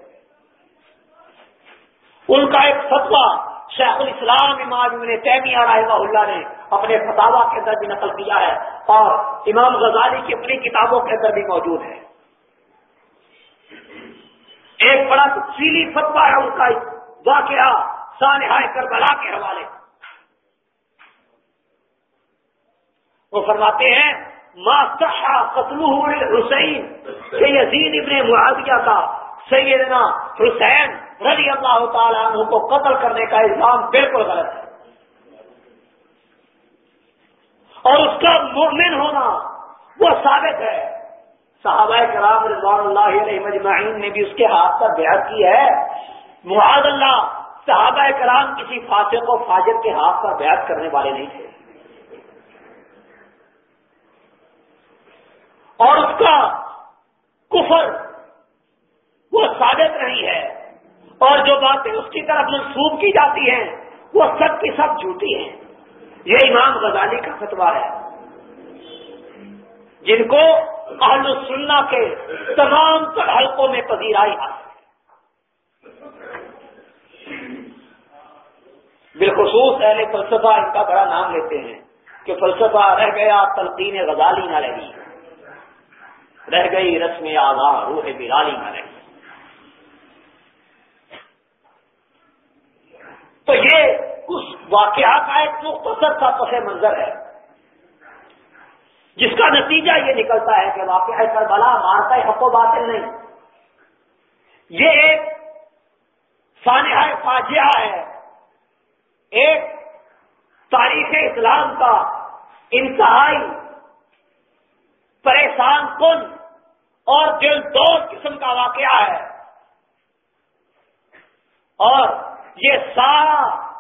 ان کا ایک فتوا شیخ الاسلام امام ابن تیمیہ رحمہ اللہ نے اپنے فتوا کے اندر بھی نقل کیا ہے اور امام غزالی کی اپنی کتابوں کے اندر بھی موجود ہے۔ ایک بڑا تفصیلی فتوا ہے ان کا واقعہ سانحہ کربلا کے حوالے۔ وہ فرماتے ہیں ماسٹا قتل حسین کہ یزید ابن معاویہ کا سیدنا حسین رضی اللہ تعالیٰ عنہ کو قتل کرنے کا الزام بالکل غلط ہے۔ اور اس کا مومن ہونا وہ ثابت ہے۔ صحابہ کرام رضوان اللہ علیہ مجمعین نے بھی اس کے ہاتھ پر بیعت کی ہے۔ معاذ اللہ، صحابہ کرام کسی فاسق و فاجر کے ہاتھ پر بیعت کرنے والے نہیں تھے۔ اور اس کا کفر وہ ثابت نہیں ہے۔ اور جو باتیں اس کی طرف منسوب کی جاتی ہیں، وہ سب کی سب جھوٹی ہیں۔ یہ امام غزالی کا فتوا ہے۔ جن کو اہل سننا کے تمام تر حلقوں میں پذیرائی حاصل بالخصوص اہل فلسفہ ان کا بڑا نام لیتے ہیں کہ فلسفہ رہ گیا، تلقین غزالی نہ رہی۔ رہ گئی رسم آزاد روح برالی نہ رہی تو یہ اس واقعہ کا ایک مختصر سا پس منظر ہے۔ جس کا نتیجہ یہ نکلتا ہے کہ واقعہ کربلا مارتا ہے، حق و باطل نہیں۔ یہ ایک سانحہ فاجعہ ہے۔ ایک تاریخ اسلام کا انتہائی پریشان کن اور دل دوست قسم کا واقعہ ہے۔ اور یہ سارا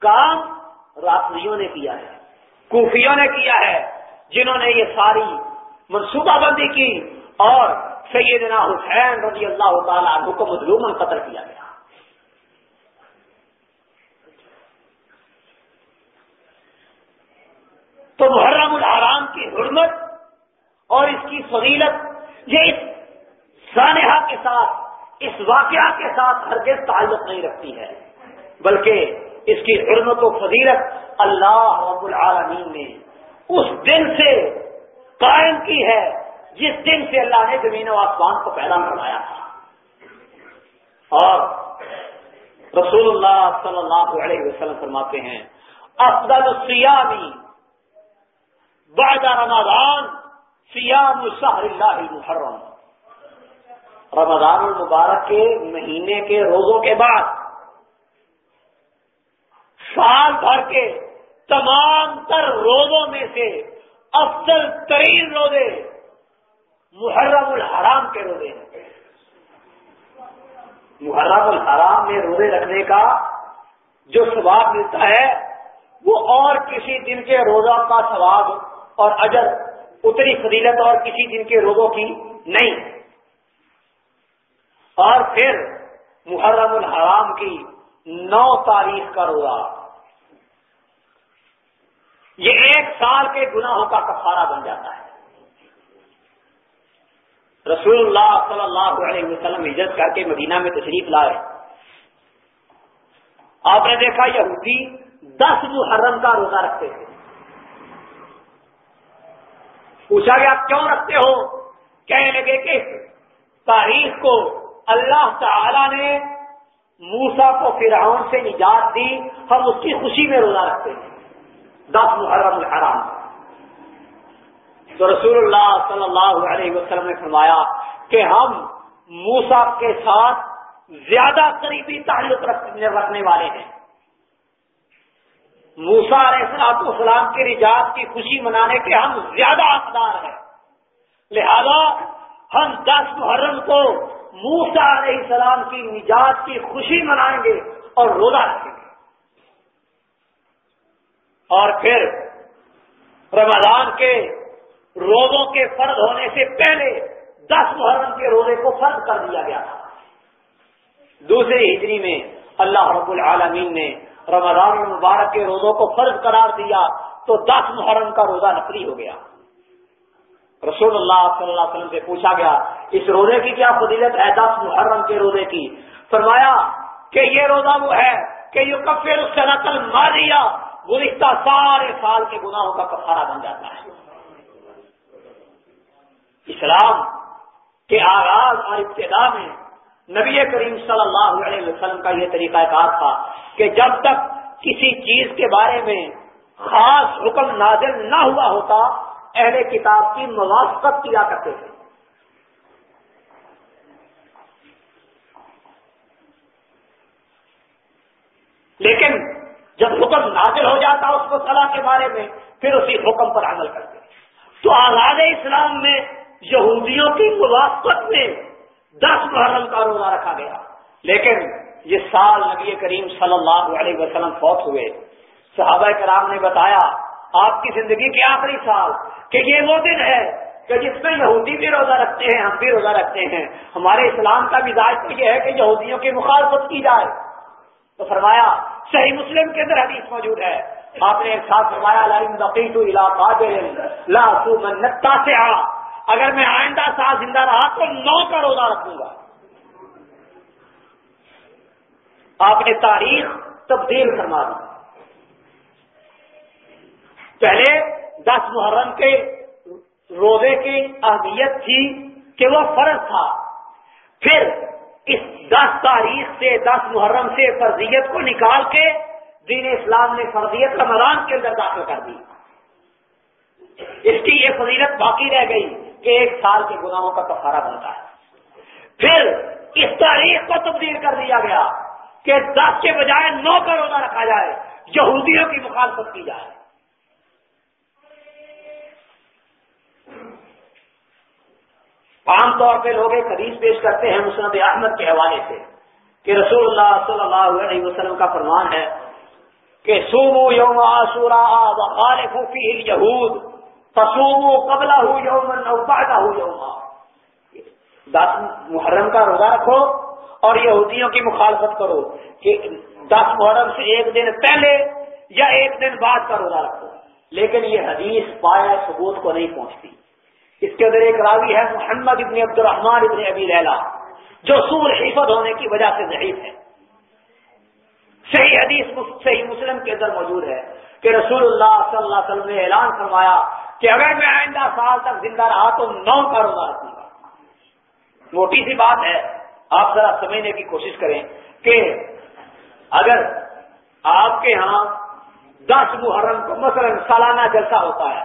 کام راسلیوں نے کیا ہے، کوفیوں نے کیا ہے، جنہوں نے یہ ساری منصوبہ بندی کی۔ اور سیدنا حسین رضی اللہ تعالیٰ عنہ کو مظلوم قتل کیا گیا۔ تو محرم الحرام کی حرمت اور اس کی فضیلت یہ اس سانحہ کے ساتھ، اس واقعہ کے ساتھ ہرگز تعلق نہیں رکھتی ہے، بلکہ اس کی حرمت و فضیلت اللہ رب العالمین نے اس دن سے قائم کی ہے، جس دن سے اللہ نے زمین و آسمان کو پیدا کروایا تھا۔ اور رسول اللہ صلی اللہ علیہ وسلم فرماتے ہیں، افضل السیامی بعد رمضان سیام الشہر اللہ المحرم۔ رمضان المبارک کے مہینے کے روزوں کے بعد سال بھر کے تمام تر روزوں میں سے افضل ترین روزے محرم الحرام کے روزے ہیں۔ محرم الحرام میں روزے رکھنے کا جو ثواب ملتا ہے وہ اور کسی دن کے روزہ کا ثواب اور اجر اتنی فضیلت اور کسی دن کے روزوں کی نہیں۔ اور پھر محرم الحرام کی نو تاریخ کا روزہ۔ یہ ایک سال کے گناہوں کا کفارہ بن جاتا ہے۔ رسول اللہ صلی اللہ علیہ وسلم عزت کر کے مدینہ میں تشریف لائے۔ آپ نے دیکھا یہودی دس محرم کا روزہ رکھتے تھے۔ پوچھا گیا کیوں رکھتے ہو؟ کہنے لگے کہ تاریخ کو اللہ تعالی نے موسا کو فرعون سے نجات دی، ہم اس کی خوشی میں روزہ رکھتے ہیں۔ دس محرم الحرام۔ تو رسول اللہ صلی اللہ علیہ وسلم نے فرمایا کہ ہم موسا کے ساتھ زیادہ قریبی تعلق رکھنے والے ہیں۔ موسا علیہ السلاط اسلام کے رجاج کی خوشی منانے کے ہم زیادہ حقدار ہیں۔ لہذا ہم دس محرم کو موسا علیہ السلام کی نجات کی خوشی منائیں گے اور روزہ رکھیں گے۔ اور پھر رمضان کے روزوں کے فرد ہونے سے پہلے دس محرم کے روزے کو فرض کر دیا گیا تھا۔ دوسری ہجری میں اللہ رب العالمین نے رمضان المبارک کے روزوں کو فرض قرار دیا تو دس محرم کا روزہ نفری ہو گیا۔ رسول اللہ صلی اللہ علیہ وسلم سے پوچھا گیا، اس روزے کی کیا فضیلت ہے دس محرم کے روزے کی؟ فرمایا کہ یہ روزہ وہ ہے کہ یہ کفیر اس سے نقل ماریا گزشتہ سارے سال کے گناہوں کا کفارہ بن جاتا ہے۔ اسلام کے آغاز اور ابتدا میں نبی کریم صلی اللہ علیہ وسلم کا یہ طریقہ کار تھا کہ جب تک کسی چیز کے بارے میں خاص حکم نازل نہ ہوا ہوتا، اہل کتاب کی موافقت کیا کرتے تھے۔ لیکن جب حکم نازل ہو جاتا اس کو صلاح کے بارے میں، پھر اسی حکم پر عمل کرتے تو آزاد اسلام میں یہودیوں کی موافقت میں دس محرم کا روزہ رکھا گیا۔ لیکن یہ سال نبی کریم صلی اللہ علیہ وسلم فوت ہوئے۔ صحابہ کرام نے بتایا، آپ کی زندگی کے آخری سال، کہ یہ وہ دن ہے کہ جس میں یہودی بھی روزہ رکھتے ہیں، ہم بھی روزہ رکھتے ہیں۔ ہمارے اسلام کا مزاج تو یہ ہے کہ یہودیوں کی مخالفت کی جائے۔ تو فرمایا، صحیح مسلم کے اندر حدیث موجود ہے۔ آپ نے ایک ساتھ فرمایا منتا سے اگر میں آئندہ سال زندہ رہا تو نو کا روزہ رکھوں گا۔ آپ نے تاریخ تبدیل فرما دی۔ پہلے دس محرم کے روزے کی اہمیت تھی کہ وہ فرض تھا۔ پھر اس دس تاریخ سے، دس محرم سے فرضیت کو نکال کے دین اسلام نے فرضیت رمضان کے اندر داخل کر دی۔ اس کی یہ فضیلت باقی رہ گئی۔ ایک سال کے گناہوں کا کفارہ بنتا ہے۔ پھر اس تاریخ کو تبدیل کر دیا گیا کہ دس کے بجائے نو کا روزہ رکھا جائے، یہودیوں کی مخالفت کی جائے۔ عام طور پہ لوگ ایک حدیث پیش کرتے ہیں مسند احمد کے حوالے سے کہ رسول اللہ صلی اللہ علیہ وسلم کا فرمان ہے کہ سومو یوم آسورا فی یہود فصومو قبلہ ہو یوم نوبادہ ہو یوم دس محرم کا روزہ رکھو اور یہودیوں کی مخالفت کرو کہ دس محرم سے ایک دن پہلے یا ایک دن بعد کا روزہ رکھو. لیکن یہ حدیث پایا ثبوت کو نہیں پہنچتی. اس کے اندر ایک راوی ہے محمد ابن عبد الرحمان ابن ابی لیلا جو سور حفظ ہونے کی وجہ سے ضعیف ہے. صحیح حدیث صحیح مسلم کے اندر موجود ہے کہ رسول اللہ صلی اللہ علیہ وسلم نے اعلان فرمایا کہ اگر میں آئندہ سال تک زندہ رہا تو نو کا روزہ گا موٹی سی بات ہے، آپ ذرا سمجھنے کی کوشش کریں کہ اگر آپ کے ہاں دس محرم کو مثلا سالانہ جلسہ ہوتا ہے،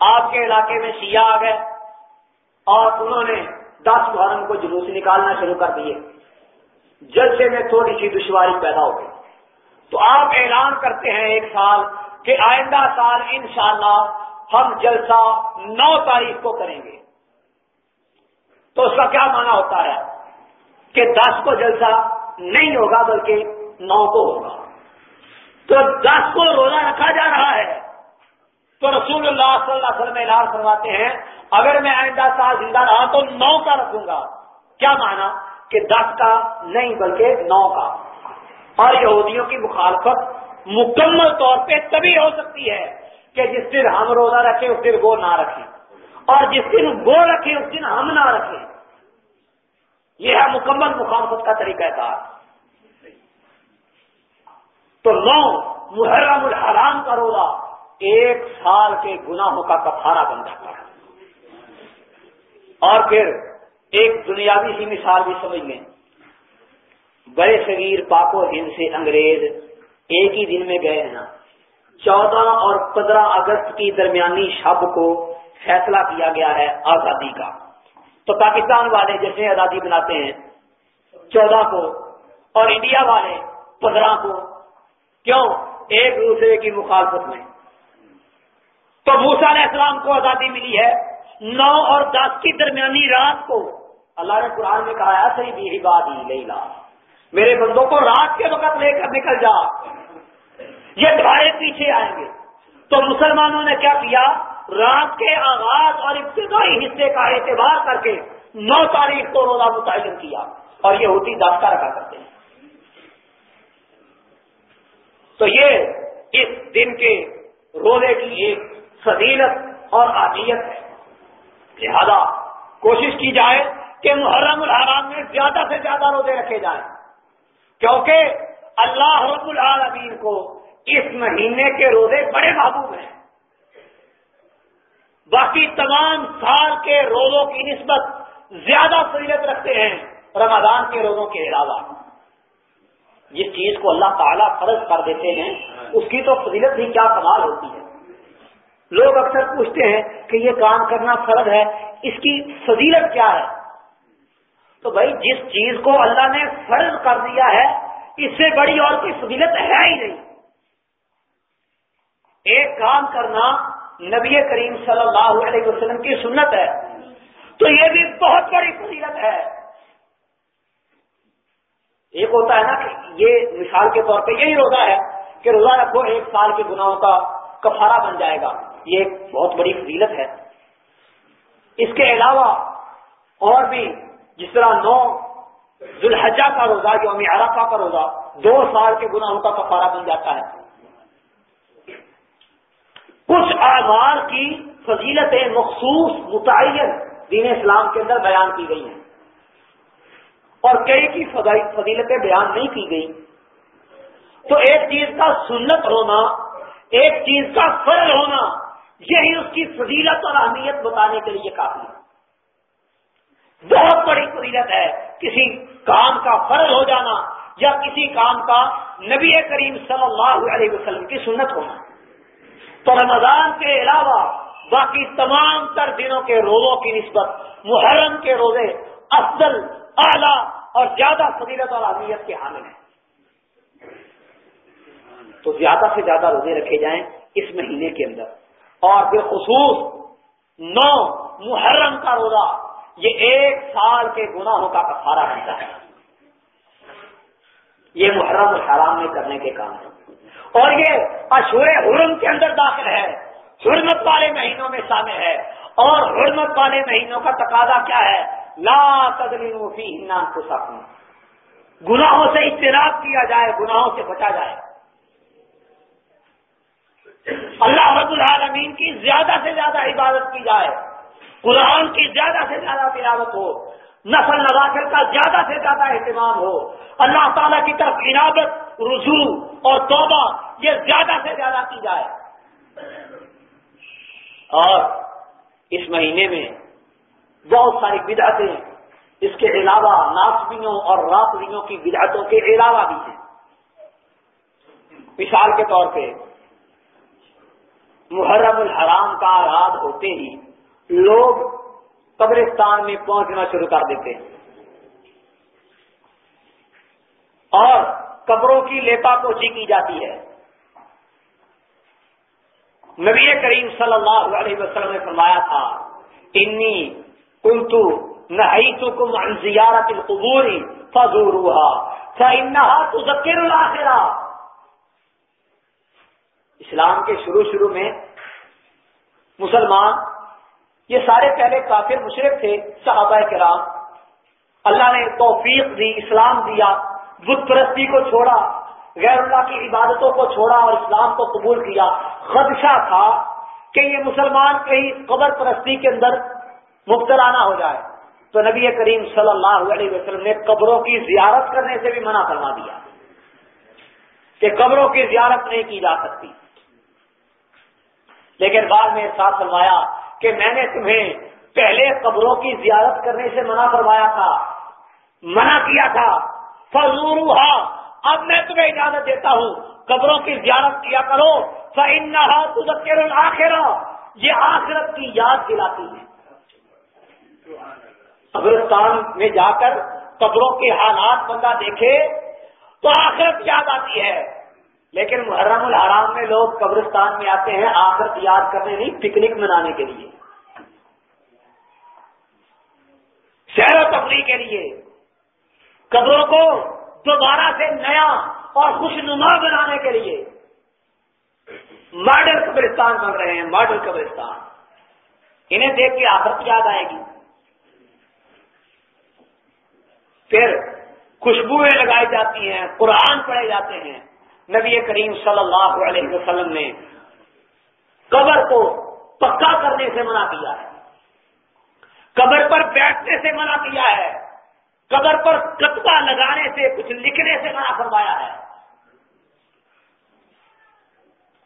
آپ کے علاقے میں شیعہ آ گئے اور انہوں نے دس محرم کو جلوس نکالنا شروع کر دیے، جلسے میں تھوڑی سی دشواری پیدا ہو گئی۔ تو آپ اعلان کرتے ہیں ایک سال کہ آئندہ سال انشاءاللہ ہم جلسہ نو تاریخ کو کریں گے۔ تو اس کا کیا مانا ہوتا ہے؟ کہ دس کو جلسہ نہیں ہوگا بلکہ نو کو ہوگا۔ تو دس کو روزہ رکھا جا رہا ہے۔ تو رسول اللہ صلی اللہ علیہ وسلم اعلان فرماتے ہیں، اگر میں آئندہ سال زندہ رہا تو نو کا رکھوں گا۔ کیا مانا کہ دس کا نہیں بلکہ نو کا۔ اور یہودیوں کی مخالفت مکمل طور پہ تبھی ہو سکتی ہے کہ جس دن ہم روزہ رکھیں اس دن وہ نہ رکھیں اور جس دن وہ رکھیں اس دن ہم نہ رکھیں۔ یہ ہے مکمل مخالفت کا طریقہ کار۔ تو نو محرم الحرام کا روزہ ایک سال کے گناہوں کا کفارہ بن جاتا ہے۔ اور پھر ایک دنیاوی سی مثال بھی سمجھ لیں۔ بڑے صغیر پاکو ہند سے انگریز ایک ہی دن میں گئے ہیں نا۔ چودہ اور پندرہ اگست کی درمیانی شب کو فیصلہ کیا گیا ہے آزادی کا۔ تو پاکستان والے جیسے آزادی بناتے ہیں، چودہ کو اور انڈیا والے پندرہ کو۔ کیوں؟ ایک دوسرے کی مخالفت میں۔ تو موسا علیہ السلام کو آزادی ملی ہے۔ نو اور دس کی درمیانی رات کو اللہ نے قرآن میں کہا صحیح بھی بات ہی لا میرے بندوں کو رات کے وقت لے کر نکل جا۔ یہ تمہارے پیچھے آئیں گے۔ تو مسلمانوں نے کیا کیا؟ رات کے آغاز اور ابتدائی حصے کا اعتبار کر کے نو تاریخ کو روزہ متعین کیا اور یہ ہوتی داستہ رکھا کرتے ہیں۔ تو یہ اس دن کے روزے کی ایک فضیلت اور عادیت ہے۔ لہذا کوشش کی جائے کہ محرم الحرام میں زیادہ سے زیادہ روزے رکھے جائیں۔ کیونکہ اللہ رب العالمین کو اس مہینے کے روزے بڑے محبوب ہیں۔ باقی تمام سال کے روزوں کی نسبت زیادہ فضیلت رکھتے ہیں رمضان کے روزوں کے علاوہ۔ جس چیز کو اللہ تعالیٰ فرض کر دیتے ہیں، اس کی تو فضیلت ہی کیا کمال ہوتی ہے۔ لوگ اکثر پوچھتے ہیں کہ یہ کام کرنا فرض ہے، اس کی فضیلت کیا ہے؟ تو بھائی جس چیز کو اللہ نے فرض کر دیا ہے، اس سے بڑی اور کوئی فضیلت ہے ہی نہیں۔ ایک کام کرنا نبی کریم صلی اللہ علیہ وسلم کی سنت ہے، تو یہ بھی بہت بڑی فضیلت ہے۔ ایک ہوتا ہے نا کہ یہ مثال کے طور پہ یہی روزہ ہے کہ روزہ رکھو، ایک سال کے گناہوں کا کفارہ بن جائے گا۔ یہ ایک بہت بڑی فضیلت ہے۔ اس کے علاوہ اور بھی جس طرح نو ذوالحجہ کا روزہ، جو امی عرفہ کا روزہ، دو سال کے گناہوں کا کفارہ بن جاتا ہے۔ کچھ اعمال کی فضیلتیں مخصوص، متعین دین اسلام کے اندر بیان کی گئی ہیں۔ اور کئی کی فضیلتیں بیان نہیں کی گئی۔ تو ایک چیز کا سنت ہونا، ایک چیز کا فرض ہونا، یہی اس کی فضیلت اور اہمیت بتانے کے لیے کافی ہے۔ بہت بڑی فضیلت ہے کسی کام کا فرض ہو جانا یا کسی کام کا نبی کریم صلی اللہ علیہ وسلم کی سنت ہونا تو رمضان کے علاوہ باقی تمام تر دنوں کے روزوں کی نسبت، محرم کے روزے افضل، اعلیٰ اور زیادہ فضیلت اور اہمیت کے حامل ہیں۔ تو زیادہ سے زیادہ روزے رکھے جائیں اس مہینے کے اندر۔ اور بالخصوص نو محرم کا روزہ یہ ایک سال کے گناہوں کا کفارہ بنتا ہے۔ یہ محرم الحرام میں کرنے کے کام ہے۔ اور یہ اشور حرم کے اندر داخل ہے۔ حرمت والے مہینوں میں شامل ہے۔ اور حرمت والے مہینوں کا تقاضا کیا ہے؟ لا تدریم فی نام کو گناہوں سے اجتناب کیا جائے، گناہوں سے بچا جائے۔ اللہ رب العالمین کی زیادہ سے زیادہ عبادت کی جائے۔ قرآن کی زیادہ سے زیادہ تلاوت ہو نسل نواخل کا زیادہ سے زیادہ اہتمام ہو۔ اللہ تعالیٰ کی طرف عنابت رجوع اور توبہ یہ زیادہ سے زیادہ کی جائے۔ اور اس مہینے میں بہت ساری بدعتیں، اس کے علاوہ ناسبیوں اور راسبیوں کی بدعتوں کے علاوہ بھی ہیں۔ مثال کے طور پہ، محرم الحرام کا آغاز ہوتے ہی لوگ قبرستان میں پہنچنا شروع کر دیتے ہیں۔ اور قبروں کی لیپا پوچھی کی جاتی ہے۔ نبی کریم صلی اللہ علیہ وسلم نے فرمایا تھا، انی کنتو نہی تو زیارت القبوری فضور ہوا تو ذکر اسلام کے شروع شروع میں مسلمان یہ سارے پہلے کافر مشرق تھے، صحابہ کرام۔ اللہ نے توفیق دی، اسلام دیا، بت پرستی کو چھوڑا، غیر اللہ کی عبادتوں کو چھوڑا اور اسلام کو قبول کیا۔ خدشہ تھا کہ یہ مسلمان کہیں قبر پرستی کے اندر مبتلا نہ ہو جائے۔ تو نبی کریم صلی اللہ علیہ وسلم نے قبروں کی زیارت کرنے سے بھی منع کروا دیا کہ قبروں کی زیارت نہیں کی جا سکتی۔ لیکن بعد میں ساتھ فرمایا کہ میں نے تمہیں پہلے قبروں کی زیارت کرنے سے منع فرمایا تھا، منع کیا تھا۔ فضور اب میں تمہیں اجازت دیتا ہوں، قبروں کی زیارت کیا کرو۔ تذکر آخر یہ آخرت کی یاد دلاتی ہے۔ قبرستان میں جا کر قبروں کے حالات بندہ دیکھے تو آخرت یاد آتی ہے۔ لیکن محرم الحرام میں لوگ قبرستان میں آتے ہیں، آخرت یاد کرنے نہیں، پکنک منانے کے لیے۔ سیر و تفریح کے لیے۔ قبروں کو دوبارہ سے نیا اور خوشنما بنانے کے لیے۔ ماڈل قبرستان بن رہے ہیں ماڈل قبرستان۔ انہیں دیکھ کے آخرت یاد آئے گی۔ پھر خوشبوئیں لگائی جاتی ہیں، قرآن پڑھے جاتے ہیں۔ نبی کریم صلی اللہ علیہ وسلم نے قبر کو پکا کرنے سے منع کیا ہے۔ قبر پر بیٹھنے سے منع کیا ہے۔ قبر پر کتبہ لگانے سے، کچھ لکھنے سے منع فرمایا ہے۔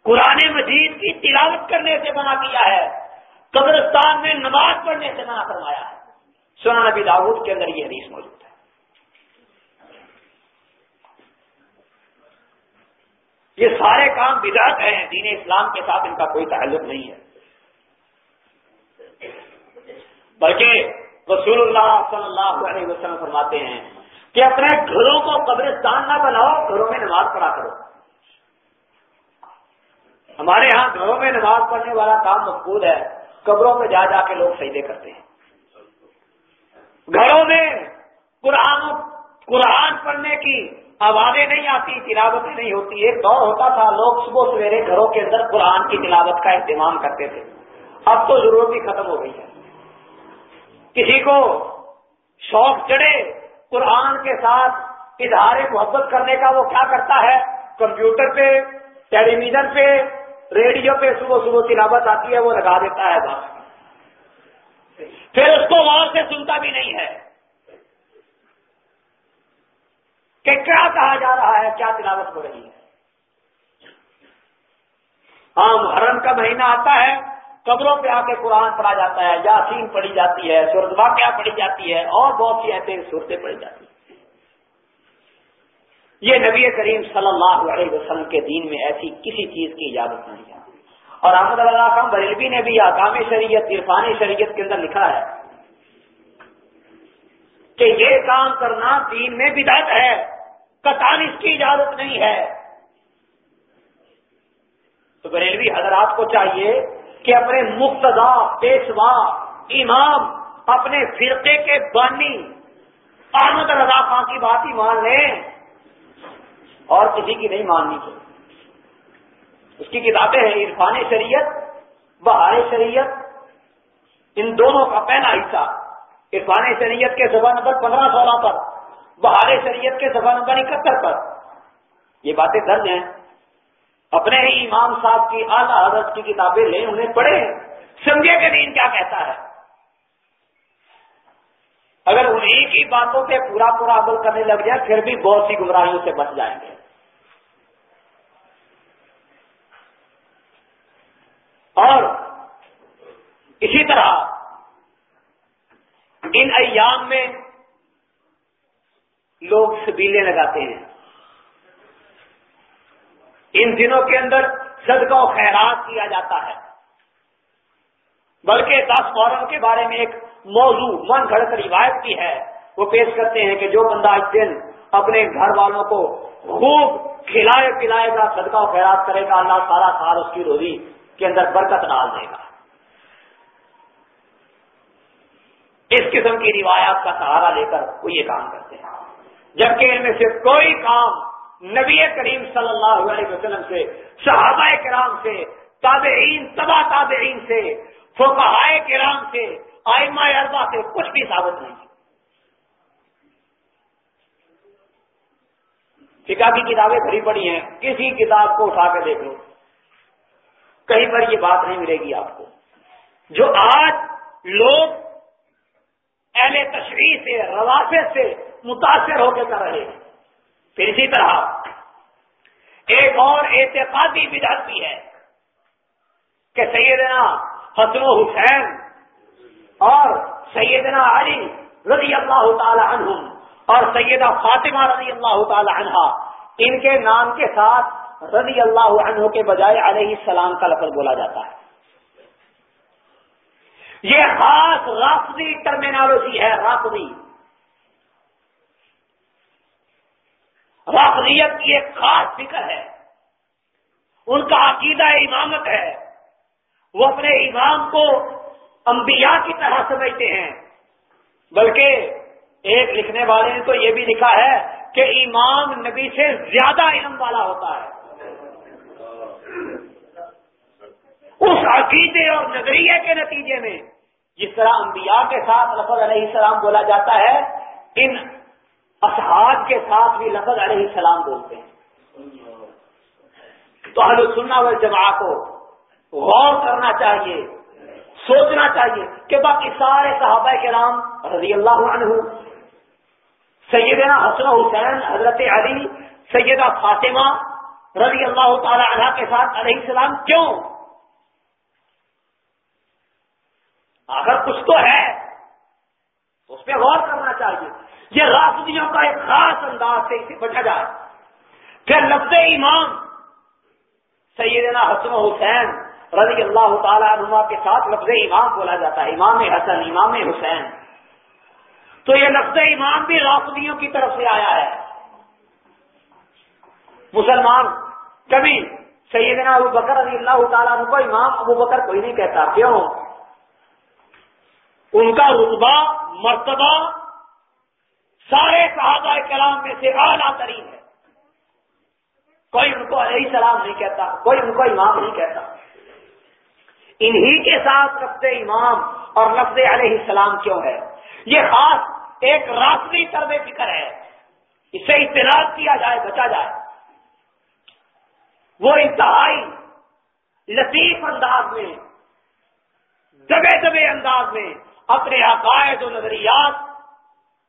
قرآن مجید کی تلاوت کرنے سے منع کیا ہے۔ قبرستان میں نماز پڑھنے سے منع فرمایا ہے۔ سونا نبی داود کے اندر یہ حدیث موجود ہے۔ یہ سارے کام بدعت ہیں، دین اسلام کے ساتھ ان کا کوئی تعلق نہیں ہے۔ بلکہ رسول اللہ صلی اللہ علیہ وسلم فرماتے ہیں کہ اپنے گھروں کو قبرستان نہ بناؤ، گھروں میں نماز پڑھا کرو۔ ہمارے ہاں گھروں میں نماز پڑھنے والا کام مقبول ہے، قبروں میں جا جا کے لوگ سجدے کرتے ہیں۔ گھروں میں قرآن قرآن پڑھنے کی آوازیں نہیں آتی، تلاوتیں نہیں ہوتی۔ ایک دور ہوتا تھا، لوگ صبح سویرے گھروں کے اندر قرآن کی تلاوت کا اہتمام کرتے تھے۔ اب تو ضرورت بھی ختم ہو گئی ہے۔ کسی کو شوق چڑھے قرآن کے ساتھ اظہار محبت کرنے کا وہ کیا کرتا ہے؟ کمپیوٹر پہ ٹیلی ویژن پہ، ریڈیو پہ صبح صبح تلاوت آتی ہے، وہ لگا دیتا ہے بس پھر اس کو وہاں سے سنتا بھی نہیں ہے۔ کہ کیا کہا جا رہا ہے، کیا تلاوت ہو رہی ہے۔ ہاں محرم کا مہینہ آتا ہے قبروں پہ آ کے قرآن پڑھا جاتا ہے، یاسین پڑھی جاتی ہے سورتوا کیا پڑھی جاتی ہے، اور بہت سی ایسے صورتیں پڑھی جاتی ہیں۔ یہ نبی کریم صلی اللہ علیہ وسلم کے دین میں ایسی کسی چیز کی اجازت نہیں ہے۔ اور احمد اللہ خان بریلوی نے بھی آکام شریعت عرفانی شریعت کے اندر لکھا ہے کہ یہ کام کرنا دین میں بدعت ہے کتان اس کی اجازت نہیں ہے۔ تو بریلوی حضرات کو چاہیے کہ اپنے مقتدا پیشوا، امام، اپنے فرقے کے بانی احمد رضا خان کی بات ہی مان لیں اور کسی کی نہیں ماننی چاہیے۔ اس کی کتابیں ہیں، عرفان شریعت، بہار شریعت، ان دونوں کا پہلا حصہ۔ عرفان شریعت کے زبان نمبر پندرہ سولہ پر، بہار شریعت کے سفا نمبر اکہتر پر۔ یہ باتیں درج ہیں۔ اپنے ہی امام صاحب کی اعلیٰ حضرت کی کتابیں لیں، انہیں پڑھے سمجھے کہ دین کیا کہتا ہے؟ اگر انہیں کی باتوں پہ پورا پورا عمل کرنے لگ جائے، پھر بھی بہت سی گمراہیوں سے بچ جائیں گے۔ اور اسی طرح ان ایام میں لوگ سبیلے لگاتے ہیں۔ ان دنوں کے اندر صدقہ و خیرات کیا جاتا ہے۔ بلکہ دس فورم کے بارے میں ایک موضوع من گھڑ کر روایت کی ہے۔ وہ پیش کرتے ہیں کہ جو بندہ اس دن اپنے گھر والوں کو خوب کھلائے پلائے گا، صدقہ و خیرات کرے گا، اللہ سارا سال اس کی روزی کے اندر برکت ڈال دے گا۔ اس قسم کی روایات کا سہارا لے کر وہ یہ کام کرتے ہیں۔ جبکہ ان میں سے کوئی کام نبی کریم صلی اللہ علیہ وسلم سے، صحابہ کرام سے، تابعین تبا تابعین سے، فقہائے کرام سے، آئمہ اربا سے کچھ بھی ثابت نہیں فکا کی کتابیں بھری پڑی ہیں، کسی کتاب کو اٹھا کے دیکھ لو۔ کہیں پر یہ بات نہیں ملے گی آپ کو۔ جو آج لوگ اہل تشریح سے روافت سے متاثر ہو کے کر رہے ہیں۔ پھر اسی طرح ایک اور اعتقادی بدعت بھی ہے کہ سیدنا حسن و حسین اور سیدنا علی رضی اللہ تعالی عنہم اور سیدہ فاطمہ رضی اللہ تعالی عنہ ان کے نام کے ساتھ رضی اللہ عنہ کے بجائے علیہ السلام کا لفظ بولا جاتا ہے۔ یہ خاص رافضی ٹرمینالوجی ہے، رافضی۔ رافضیت کی ایک خاص فکر ہے۔ ان کا عقیدہ امامت ہے۔ وہ اپنے امام کو انبیاء کی طرح سمجھتے ہیں۔ بلکہ ایک لکھنے والے نے تو یہ بھی لکھا ہے کہ امام نبی سے زیادہ علم والا ہوتا ہے۔ اس عقیدے اور نظریے کے نتیجے میں جس طرح انبیاء کے ساتھ لفظ علیہ السلام بولا جاتا ہے، ان اسحاد کے ساتھ بھی لفظ علیہ السلام بولتے ہیں۔ تو اہل سننا و جمع کو غور کرنا چاہیے، سوچنا چاہیے کہ باقی سارے صحابہ کے نام رضی اللہ عنہ، سیدنا حسن حسین، حضرت علی، سیدہ فاطمہ رضی اللہ تعالی عنہ کے ساتھ علیہ السلام کیوں؟ اگر کچھ تو ہے، اس پہ غور کرنا چاہیے۔ یہ راسدیوں کا ایک خاص انداز سے اسے بچا جائے۔ پھر لفظ امام سیدنا حسن حسین رضی اللہ تعالیٰ عنہ کے ساتھ لفظ امام بولا جاتا ہے، امام حسن، امام حسین۔ تو یہ لفظ امام بھی رافدیوں کی طرف سے آیا ہے۔ مسلمان کبھی سیدنا ابو بکر رضی اللہ تعالیٰ عنہ کو امام ابو بکر کوئی نہیں کہتا، کیوں؟ ان کا رتبہ، مرتبہ سارے صحابہ کلام میں سے اعلیٰ ترین ہے۔ کوئی ان کو علیہ السلام نہیں کہتا، کوئی ان کو امام نہیں کہتا۔ انہی کے ساتھ لفظ امام اور لفظ علیہ السلام کیوں ہے؟ یہ خاص ایک راستی طرز فکر ہے۔ اسے اطلاع کیا جائے، بچا جائے۔ وہ انتہائی لطیف انداز میں دبے دبے انداز میں اپنے عقائد و نظریات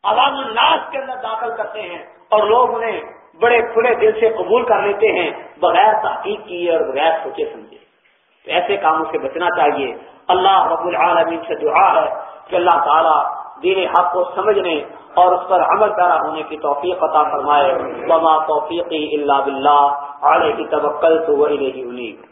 عوام الناس کے اندر داخل کرتے ہیں اور لوگ انہیں بڑے کھلے دل سے قبول کر لیتے ہیں، بغیر تحقیق کیے اور بغیر سوچے سمجھے۔ تو ایسے کاموں سے بچنا چاہیے۔ اللہ رب العالمین سے دعا ہے کہ اللہ تعالیٰ دین حق کو سمجھنے اور اس پر عمل پیرا ہونے کی توفیق عطا فرمائے۔ وما توفیقی اللہ بلّہ علیہ توکل تو وہی انیب۔